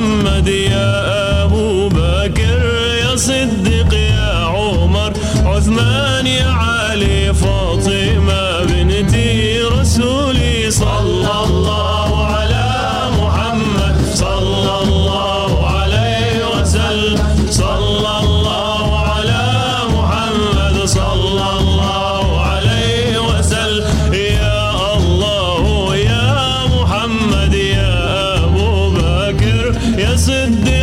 محمد يا أبو بكر يا صديق يا عمر عثمان يا علي and